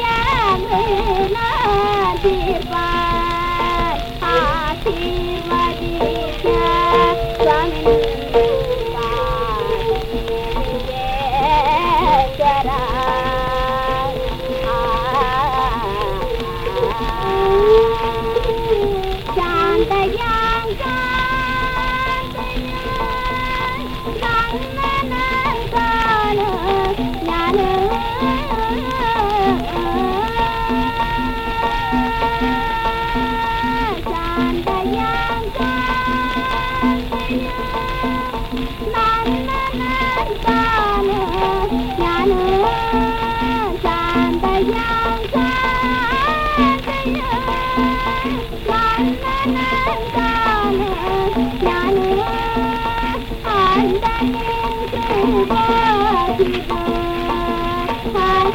जाना